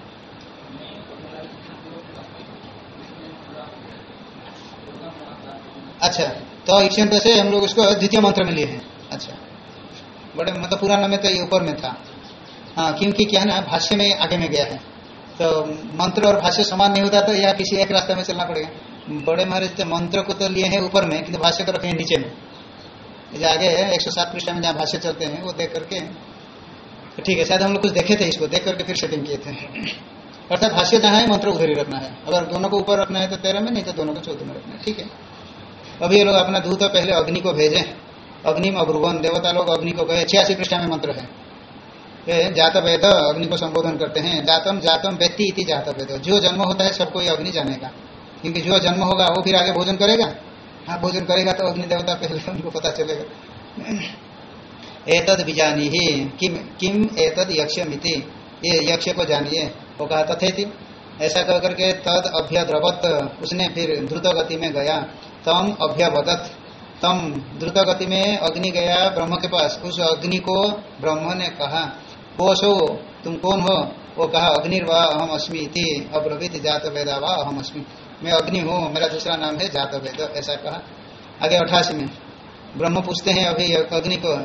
अच्छा तो इक्षंत से हम लोग उसको द्वितीय मंत्र में लिए हैं। अच्छा। बड़े मतलब पुराना में तो ये ऊपर में था। हाँ क्योंकि क्या ना, भाष्य में आगे में गया है। तो मंत्र और भाष्य समान नहीं होता तो या किसी एक रास्ते में चलना पड़ेगा। बड़े महाराज मंत्र को तो लिए हैं ऊपर में, किंतु भाष्य को रखे हैं नीचे में। जो आगे है, एक सौ सात पृष्ठ में जहाँ भाष्य चलते हैं, वो देख करके। तो ठीक है, शायद हम लोग कुछ देखे थे इसको, देख करके फिर सेटिंग किए थे। अर्थात भाष्य जहाँ है, मंत्र उधर ही रखना है। अगर दोनों को ऊपर रखना है तो तेरह में, नहीं तो दोनों को चौदह में रखना है। ठीक है। अभी ये लोग अपना दूत पहले अग्नि को भेजे। अग्नि में अब्रुवन, देवता लोग अग्नि को गए छियासी पृष्ठा में मंत्र है। जात वेद अग्नि को संबोधन करते हैं। जातम जातम व्यक्ति इति जात वेद जो जन्म होता है, सबको ये अग्नि जानेगा। क्योंकि जो जन्म होगा, वो फिर आगे भोजन करेगा? हाँ भोजन करेगा तो अग्नि देवता पहले उनको पता चलेगा। एतद बिजानी ही किम किम एतद यक्षमिति ये यक्ष को जानिए। वो कहा तथे ऐसा कह करके तद अभ्यद्रवत, उसने फिर द्रुत गति में गया। तम अभ्यवदत। तम द्रुत गति में अग्नि गया ब्रह्म के पास। उस अग्नि को ब्रह्म ने कहा। कोशो, तुम कौन हो? वो कहा अग्निर्वा अहम अस्मी थी अब्रवीत जात वेदा वा अहम अस्मी। मैं अग्नि हूँ, मेरा दूसरा नाम है जात वेद ऐसा कहा। आगे अठासी में, ब्रह्म पूछते हैं अभी अग्नि को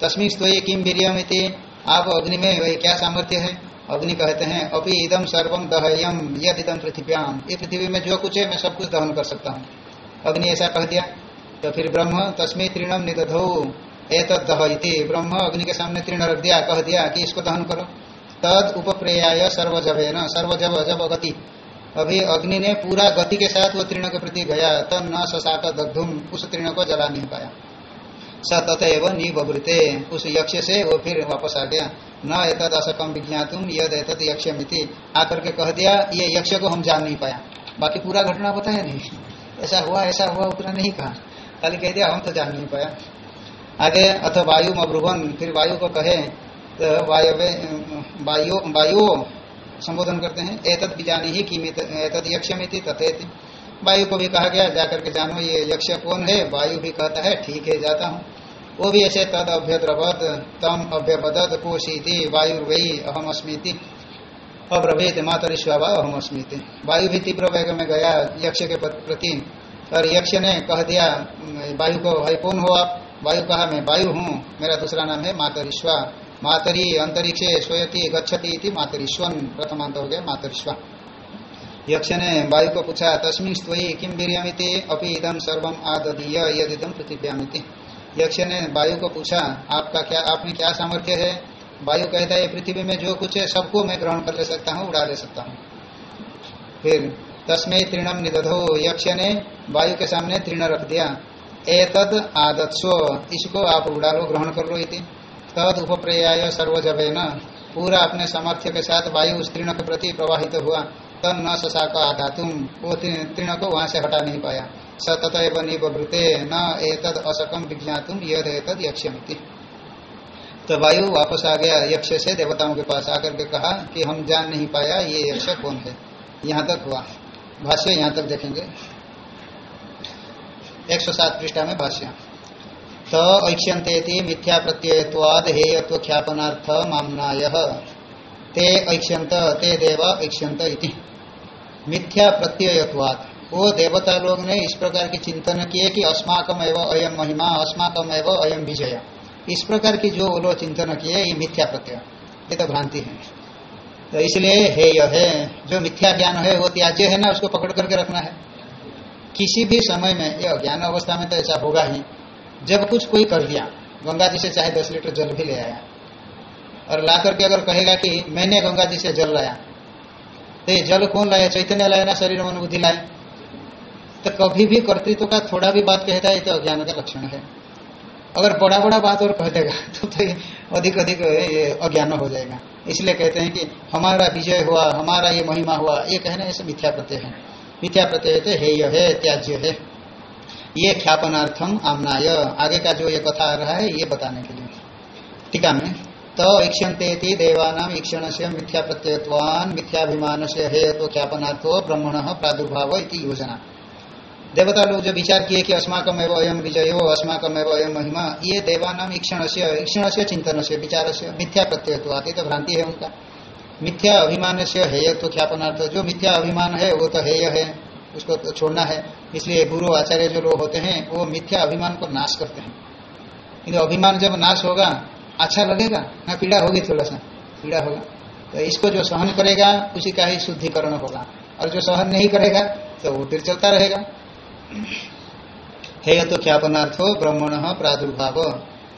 तस्मी तो ये किम वीरियम आप अग्नि में वही क्या सामर्थ्य है? अग्नि कहते हैं अभी इदम सर्वम दहयम यद इदम पृथ्व्याम। ये पृथ्वी में जो कुछ है, मैं सब कुछ दहन कर सकता हूँ। अग्नि ऐसा कह दिया। तो फिर ब्रह्म, तस्मी तृणम निदधो। एतद दह ब्रह्म अग्नि के सामने तीर्ण रख दिया कह दिया कि इसको दहन करो। तद उपप्रेयाय सर्वजवे न सर्वजव जब गति अभी अग्नि ने पूरा गति के साथ वो तीर्ण के प्रति गया, तब न ससाक दग्धुम, उस तीर्ण को जला नहीं पाया। स तथव निवृते उस यक्ष से वो फिर वापस आ गया। न एतद असकम विज्ञातुम, यद एतद यक्ष मिति आकर के कह दिया, ये यक्ष को हम जान नहीं पाया। बाकी पूरा घटना बताया नहीं। ऐसा हुआ ऐसा हुआ उतना नहीं कहा। खाली कह दिया, हम तो जान नहीं पाया। आगे अथ वायु अब्रुवन फिर वायु को कहे तो वायु वायु वायु संबोधन करते हैं, एतद बीजानी ही की एतद यक्ष मिति तथेति। वायु को भी कहा गया, जाकर के जानो ये यक्ष कौन है, वायु भी कहता है, ठीक है, जाता हूँ। वो भी ऐसे, तद अभ्यद्रवत तम अभ्यपदत कोशीति वायुर्वयी अहम अस्मृति अब्रभेद मातरिश्वा अहम अस्मृति वायु भी तीव्र वेग में गया यक्ष के प्रति। और यक्ष ने कह दिया, वायु को भाई कौन हो आप वायु कहा मैं? वायु हूँ। मेरा दूसरा नाम है मातरिश्वा। मातरी अंतरिक्षे सोयती गच्छति इति मातरिश्वन प्रथमांत हो गया मातरिश्वा। यक्ष ने वायु को पूछा, तस्मिन स्वयं किम वीरियमिति? अपि इदम सर्वम आददीय यदिदम पृथिव्यामिति। यक्ष ने वायु को पूछा, आपका क्या आप में क्या सामर्थ्य है? वायु कहता है पृथ्वी में जो कुछ है, सबको मैं ग्रहण कर ले सकता हूँ, उड़ा ले सकता हूँ। फिर तस्मय तृणम निदधो। यक्ष ने वायु के सामने तृण रख दिया। एतद आदत्सो इसको आप उड़ा लो ग्रहण कर लो इति। तद उपप्रयाय सर्वजवे न पूरा अपने सामर्थ्य के साथ वायु उस तृण के प्रति प्रवाहित हुआ। तब न शशा का आघातुम वो तृण को वहाँ से हटा नहीं पाया। सतत एवं निवृते न एतद असकम विज्ञातुम। यद एतद यक्षमिति तो वायु वापस आ गया यक्ष से देवताओं के पास आकर के कहा कि हम जान नहीं पाया ये यक्ष कौन है। यहाँ तक हुआ। भाष्य यहाँ तक देखेंगे। एक सौ सात पृष्ठा में भाष्य। तो ऐक्ष्यंते मिथ्या प्रत्ययत्वाद हेयत्व ख्यापनार्थ मामनाय। ते ऐक्ष्यंत ते देव ऐक्ष्यंत मिथ्या प्रत्ययत्वाद वो देवता लोग ने इस प्रकार की चिंतन किए कि अस्माकम एवं अयम महिमा, अस्माकम एवं अयम विजय। इस प्रकार की जो वो लोग चिंतन किए, ये मिथ्या प्रत्यय ये तो भ्रांति है। तो इसलिए हे यह है, जो मिथ्या ज्ञान है, वो त्याज्य है ना, उसको पकड़ करके रखना है। किसी भी समय में यह ज्ञान अवस्था में तो ऐसा होगा ही। जब कुछ कोई कर दिया गंगा जी से चाहे दस लीटर जल भी ले आया। और ला करके अगर कहेगा कि मैंने गंगा जी से जल लाया तो ये जल कौन लाया? चैतन्य लाया ना शरीर मन बुद्धि लाए? तो कभी भी कर्तृत्व का थोड़ा भी बात कहता है तो अज्ञान का लक्षण है। अगर बड़ा बड़ा बात और कह देगा तो, तो अधिक अधिक ये अज्ञान हो जाएगा। इसलिए कहते हैं कि हमारा विजय हुआ हमारा ये महिमा हुआ ये कहना ऐसे मिथ्या प्रत्यय है। मिथ्या प्रत्यय तो हे यह है त्याज्य है। ये ख्यापनार्थम आमनाय। आगे का जो ये कथा आ रहा है, ये बताने के लिए। टीका में तो ईक्षते देवानाम ईक्षण से मिथ्या प्रत्ययत्वान मिथ्याभिमान से हे तो ख्यापनार्थो ब्रह्मण प्रादुर्भाव इति योजना। देवता लोग जो विचार किए कि अस्माकम एवं अयम विजय हो अस्माकम एवं अयम महिमा, ये देवानाम ईक्षण से ईक्षण से चिंतन से विचार से मिथ्या प्रत्यय आती तो भ्रांति है उनका। मिथ्या अभिमान से हेय तो ख्यापनार्थ जो मिथ्या अभिमान है, वो तो हेय है, उसको तो छोड़ना है। इसलिए गुरु आचार्य जो लोग होते हैं, वो मिथ्या अभिमान को नाश करते हैं। किन्तु अभिमान जब नाश होगा अच्छा लगेगा? ना, पीड़ा होगी थोड़ा सा पीड़ा होगा। तो इसको जो सहन करेगा, उसी का ही शुद्धिकरण होगा। और जो सहन नहीं करेगा तो वो फिर चलता रहेगा। है तो ख्यापनार्थो ब्रह्मण प्रादुर्भाव।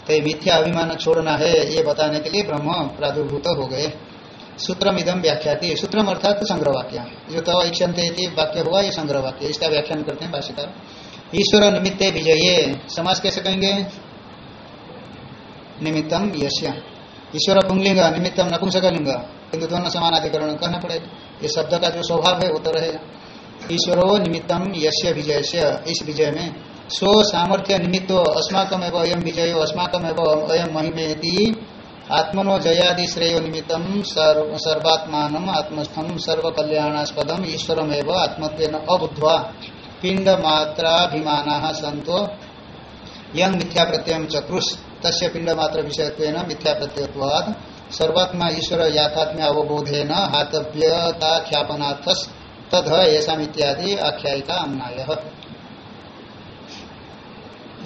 तो मिथ्या अभिमान छोड़ना है, ये बताने के लिए ब्रह्म प्रादुर्भूत हो गए। सूत्रम इदम व्याख्याति। सूत्रम अर्थात संग्रह वाक्य जो तो इक्षंते वाक्य हुआ, ये संग्रह वाक्य इसका व्याख्यान करते हैं भाषिकार ईश्वर निमित्त विजय। समाज कैसे कहेंगे? निमित्तम यश्य ईश्वर पुंगलिंग निमित्तम नपुंसकलिंग। किंतु दोनों समान अधिकरण कहना पड़ेगा। ये शब्द का जो स्वभाव है, वो तो रहेगा। ईश्वरो निमित्तम यश्य विजय इस विजय में स्व सामर्थ्य निमित्त अस्माकम एवं अयम विजय अस्माकम एवं अयम महिमेति आत्मनो जयादि श्रेय निमित्तम सर्वात्मान आत्मस्थम सर्व कल्याणास्पदम ईश्वरम एवं आत्मत्व अबुद्ध्वा पिंड मात्राभिमान सन्तो। यंग मिथ्या प्रत्यय चक्रुष तस् पिंड मात्र विषय मिथ्या प्रत्ययवाद सर्वात्मा ईश्वर याथात्म्य अवबोधेन हातव्यता ख्यापनाथस तद ऐसा इत्यादि आख्यायिका अन्नाय।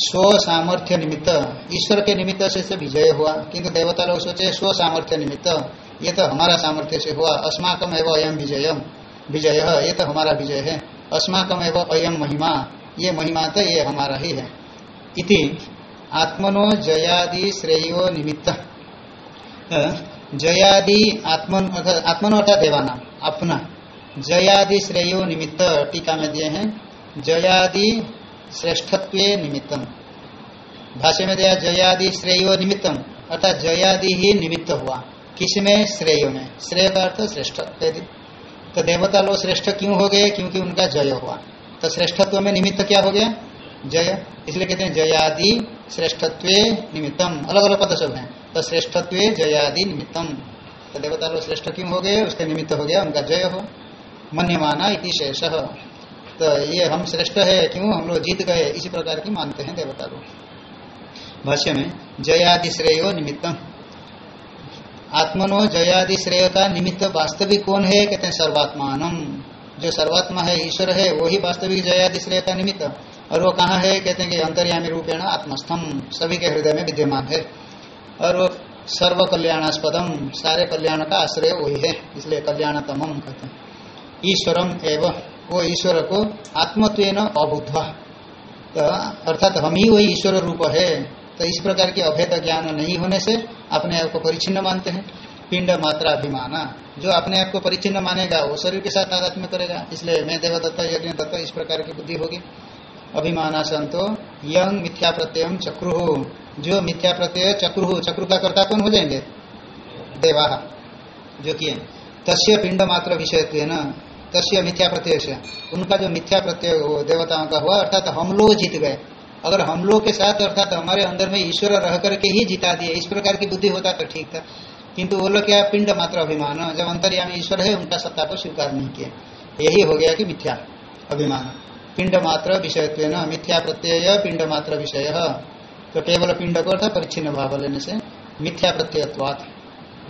स्व सामर्थ्य निमित्त, ईश्वर के निमित्त से से विजय हुआ किंतु देवता लोग सोचे स्व सामर्थ्य निमित्त, ये तो हमारा सामर्थ्य से हुआ, अस्माकम एवं अयम विजय विजय, ये तो हमारा विजय है। अस्माकम एवं अयम महिमा, ये महिमा तो ये हमारा ही है। इति आत्मनो जयादि श्रेयो निमित्त। जयादि आत्मन आत्मन अर्थात देवाना, अपना। जयादि श्रेयो निमित्त टीका में दिए हैं। जयादि श्रेष्ठत्व निमित्तम। भाष्य में दिया जयादि श्रेयो निमित्तम। अर्थात जयादि ही निमित्त हुआ। किसमें? श्रेय में। श्रेय का अर्थ श्रेष्ठ तो देवता लोग श्रेष्ठ क्यों हो गए? क्योंकि उनका जय हुआ। तो श्रेष्ठत्व में निमित्त क्या हो गया? जय। इसलिए कहते हैं जयादि श्रेष्ठत्व निमित्तम। अलग अलग पद सब है। तो श्रेष्ठत्व जयादि निमित्तम। तो देवता लोग श्रेष्ठ क्यों हो गए? उसके निमित्त हो गया। उनका जय हो। मन्यमाना इति शेष। तो ये हम श्रेष्ठ है, क्यों? हम लोग जीत गए। इसी प्रकार की मानते हैं देवता लोग। भाष्य में जयादि श्रेय निमित्तम। आत्मनो जयादि श्रेय का निमित्त वास्तविक कौन है? कहते हैं सर्वात्मान जो सर्वात्मा है, ईश्वर है, वही वास्तविक जयादि श्रेय का निमित्त। और वो कहाँ है? कहते हैं कि अंतर्यामी रूपेण आत्मस्थम। सभी के हृदय में विद्यमान है। और वो सर्व कल्याणास्पदम सारे कल्याण का आश्रय वही है, इसलिए कल्याणतम कहते हैं। ईश्वरम एवं। वो ईश्वर को आत्मत्व अबुद्ध तो अर्थात हम ही वही ईश्वर रूप है तो इस प्रकार के अभेद ज्ञान नहीं होने से अपने आप को परिचिन्न मानते हैं। पिंड मात्रा अभिमान जो अपने आप को परिचिन्न मानेगा, वो शरीर के साथ आध्यात्म करेगा। इसलिए मैं देवदत्ता यज्ञ दत्ता इस प्रकार की बुद्धि होगी। अभिमाना संतो, यंग मिथ्या प्रत्यय चक्रु। जो मिथ्या प्रत्यय चक्रु चक्रु का कर्ता कौन हो जाएँगे? देवा, जो कि तस्य पिंड मात्र विषय न तस्य मिथ्या प्रत्यय से उनका जो मिथ्या प्रत्यय देवताओं का हुआ, अर्थात हम लोग जीत गए। अगर हम लोग के साथ, अर्थात हमारे अंदर में ईश्वर रह करके ही जिता दिए इस प्रकार की बुद्धि होता तो ठीक था। किंतु वो लोग क्या, पिंड मात्र अभिमान। जब अंतर्यामी ईश्वर है, उनका सत्ता को स्वीकार नहीं किया। यही हो गया कि मिथ्या अभिमान। पिंड मात्र विषयत्व मिथ्या प्रत्यय पिंड मात्र विषय। तो केवल पिंड को अर्थात परिच्छिन्न भाव लेने से मिथ्या प्रत्ययत्वात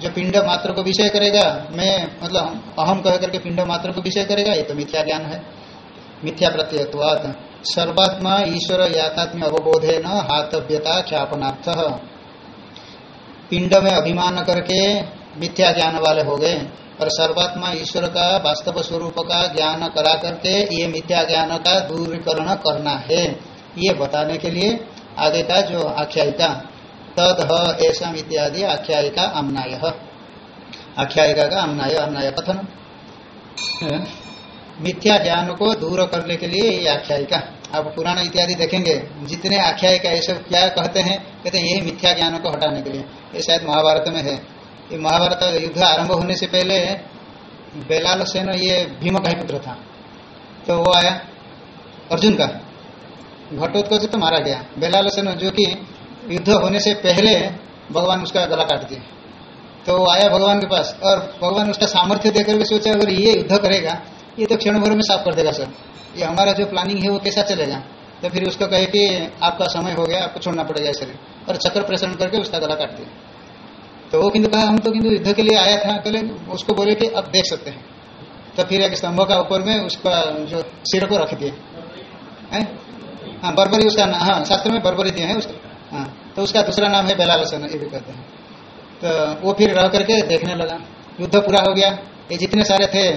जो पिंड मात्र को विषय करेगा, मैं मतलब अहम कह करके पिंड मात्र को विषय करेगा, ये तो मिथ्या ज्ञान है। मिथ्या प्रत्ययत्वात। सर्वात्मा ईश्वर यातात्म्य अवबोधे न हातव्यता ख्यापनार्थ पिंड में अभिमान करके मिथ्या ज्ञान वाले हो गए, और सर्वात्मा ईश्वर का वास्तव स्वरूप का ज्ञान करा करके ये मिथ्या ज्ञान का दूरीकरण करना है। ये बताने के लिए आगे का जो आख्यायिका तद ऐसा इत्यादि आख्यायिका अमनाय आख्यायिका का अमनाय अमनाय कथन मिथ्या ज्ञान को दूर करने के लिए ये आख्यायिका। अब पुराण इत्यादि देखेंगे जितने आख्यायिका ये सब क्या कहते हैं कहते हैं यही मिथ्या ज्ञान को हटाने के लिए। ये शायद महाभारत में है। ये महाभारत युद्ध आरंभ होने से पहले बेलाल सेन ये भीम का पुत्र था। तो वो आया। अर्जुन का। घटोत्कच तो मारा गया। बेलाल सेन जो कि युद्ध होने से पहले भगवान उसका गला काट दिया तो वो आया भगवान के पास और भगवान उसका सामर्थ्य देकर के सोचा, अगर ये युद्ध करेगा, ये तो क्षण भर में साफ़ कर देगा सर ये हमारा जो प्लानिंग है वो कैसा चलेगा? तो फिर उसको कहे कि आपका समय हो गया, आपको छोड़ना पड़ेगा शरीर और चक्र प्रसरण करके उसका गला काट दिया। तो वो किंतु कहा, हम तो किंतु युद्ध के लिए आया था पहले उसको बोले कि अब देख सकते हैं। तो फिर एक स्तंभ का ऊपर में उसका जो सिर को रख दिए हाँ? बरबरी उसका हाँ शास्त्र में बरबरी दिए हैं उसका। हाँ तो उसका दूसरा नाम है बेलालसन ये भी कहते हैं। तो वो फिर रह करके देखने लगा। युद्ध पूरा हो गया। ये जितने सारे थे,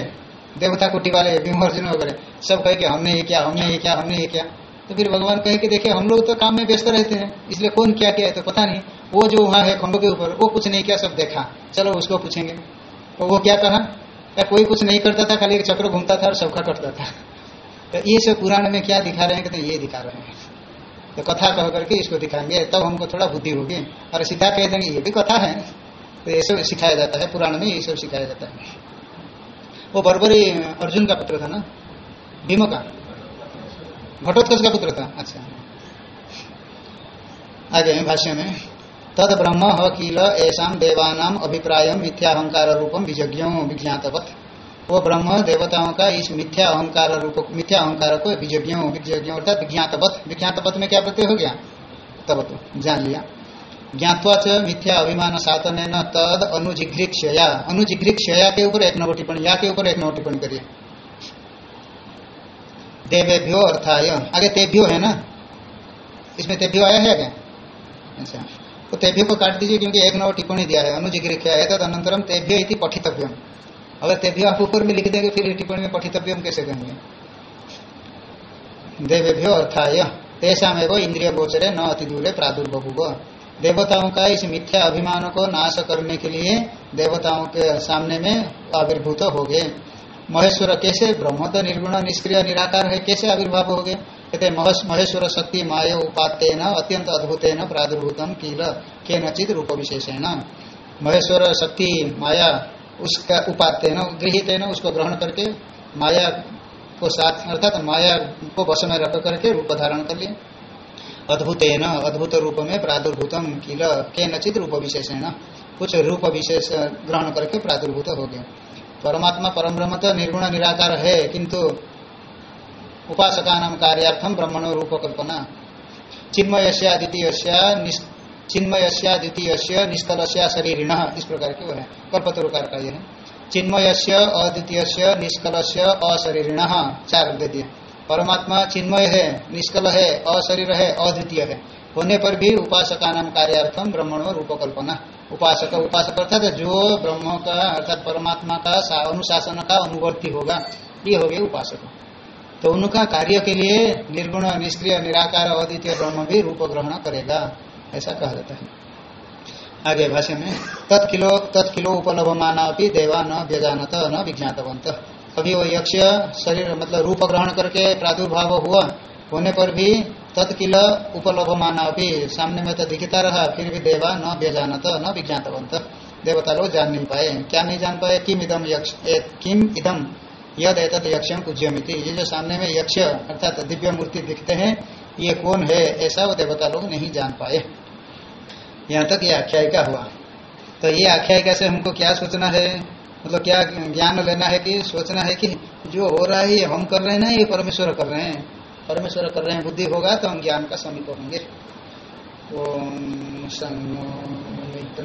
देवता कुटी वाले अर्जुन वगैरह सब कहे कि हमने ये क्या, हमने ये क्या, हमने ये क्या। तो फिर भगवान कहे कि देखिए, हम लोग तो काम में व्यस्त रहते हैं, इसलिए कौन क्या किया है तो पता नहीं। वो जो वहाँ है खंडों के ऊपर, वो कुछ नहीं किया, सब देखा। चलो उसको पूछेंगे। तो वो क्या कहा? या कोई कुछ नहीं करता था, खाली एक चक्र घूमता था और सबका कटता था। तो ये सब पुराण में क्या दिखा रहे हैं कहते ये दिखा रहे हैं। तो कथा कह करके इसको दिखाएँगे। तब हमको थोड़ा बुद्धि होगी। और सीधा कह देंगे, ये भी कथा है। तो ये सब सिखाया जाता है, पुराण में ये सब सिखाया जाता है। वो बरबरी अर्जुन का पुत्र था ना? भीम का? घटोत्कच का पुत्र था। अच्छा। आगे भाष्य में। तद ब्रह्म किल ऐसा देवानाम अभिप्राय मिथ्या अहंकार रूपम विजज्ञ विज्ञातवत। वो ब्रह्म देवताओं का इस मिथ्या अहंकार रूप, मिथ्या अहंकार को विजज्ञ विज्ञ अर्थात विज्ञातवत विज्ञातवत में क्या प्रत्यय हो गया? तब तो जान लिया। ज्ञातवा च मिथ्या अभिमान सातन न तद अनुजिघ्रिक्षया। अनुजिघ्रिक्षया के ऊपर एक नंबर टिप्पणी, या के ऊपर एक नंबर टिप्पणी करिए। देवेभ्यो अर्थाय। आगे तेभ्यो है ना? इसमें तेभ्यो आया है क्या? अच्छा। तो तेभ्यो को काट दीजिए क्योंकि एक नंबर टिप्पणी दिया है। अनुजिघ्रिक्षया है तद अनंतरम तेभ्य पठितव्यम। अगर तेभ्यो आप ऊपर में लिख देंगे, फिर टिप्पणी में पठितव्यम कैसे कहेंगे देवेभ्यो अर्थाय तेषा में इंद्रिय गोचरे न अति दूरे प्रादुर्बभुव देवताओं का इस मिथ्या अभिमान को नाश करने के लिए देवताओं के सामने में आविर्भूत हो गए। महेश्वर कैसे? ब्रह्म तो निर्गुण, निष्क्रिय, निराकार है, कैसे आविर्भाव हो गए? कहते महेश्वर शक्ति माया उपात्तेन, अत्यंत अद्भुतेन प्रादुर्भूतम कील के नचित रूप विशेषण। महेश्वर शक्ति माया उसका उपात्तेन गृहित है उसको ग्रहण करके माया को साथ, अर्थात माया को वश में रख करके रूप धारण कर लिया अद्भुतेन, अद्भुत रूप में प्रादुर्भूतम किल के नचित रूप विशेषण, कुछ रूप विशेष ग्रहण करके प्रादुर्भूत हो गए परमात्मा परम ब्रह्म तो निर्गुण निराकार है, किंतु उपासका नाम कार्यार्थम ब्रह्मणो रूप कल्पना। चिन्मय द्वितीय चिन्मय द्वितीय निष्कल शरीर इस प्रकार के वो है। कल्पतरुकार का यह चिन्मय अद्वितीय निष्कल अशरीरिण, चार दे दिए परमात्मा चिन्मय है, निष्कल है, अशरीर है, अद्वितीय है। होने पर भी उपासका नाम कार्यार्थम ब्रह्मणो रूपकल्पना। उपासक उपासक अर्थात जो ब्रह्म का, अर्थात परमात्मा का अनुशासन का अनुवर्ती होगा, ये हो गए उपासक। तो उनका कार्य के लिए निर्गुण, निष्क्रिय, निराकार, अद्वितीय ब्रह्म भी रूप ग्रहण करेगा। ऐसा कहा जाता है। आगे भाषा में, तत्किलो तत्किलो उपलभमाना अभी देवा न व्यजानत, न विज्ञातवंत अभी वो यक्ष शरीर मतलब रूप ग्रहण करके प्रादुर्भाव हुआ, होने पर भी तत्किल उपलभमाना अभी सामने में तो दिखता रहा, फिर भी देवा न व्यजानत, न विज्ञातवंत देवता लोग जान नहीं पाए। क्या नहीं जान पाए? किम इदम यक्ष किम इदम यद एतद यक्षम पूज्यमिति। ये जो सामने में यक्ष अर्थात दिव्य मूर्ति दिखते हैं, ये कौन है? ऐसा वो देवता लोग नहीं जान पाए। यहाँ तक ये ये आख्यायिका हुआ। तो ये आख्यायिका से हमको क्या सोचना है? मतलब क्या ज्ञान लेना है कि, सोचना है कि जो हो रहा है ये हम कर रहे हैं ना, ये परमेश्वर कर रहे हैं। परमेश्वर कर रहे हैं, बुद्धि होगा तो हम ज्ञान का समीप होंगे। ओम सन्नो मित्र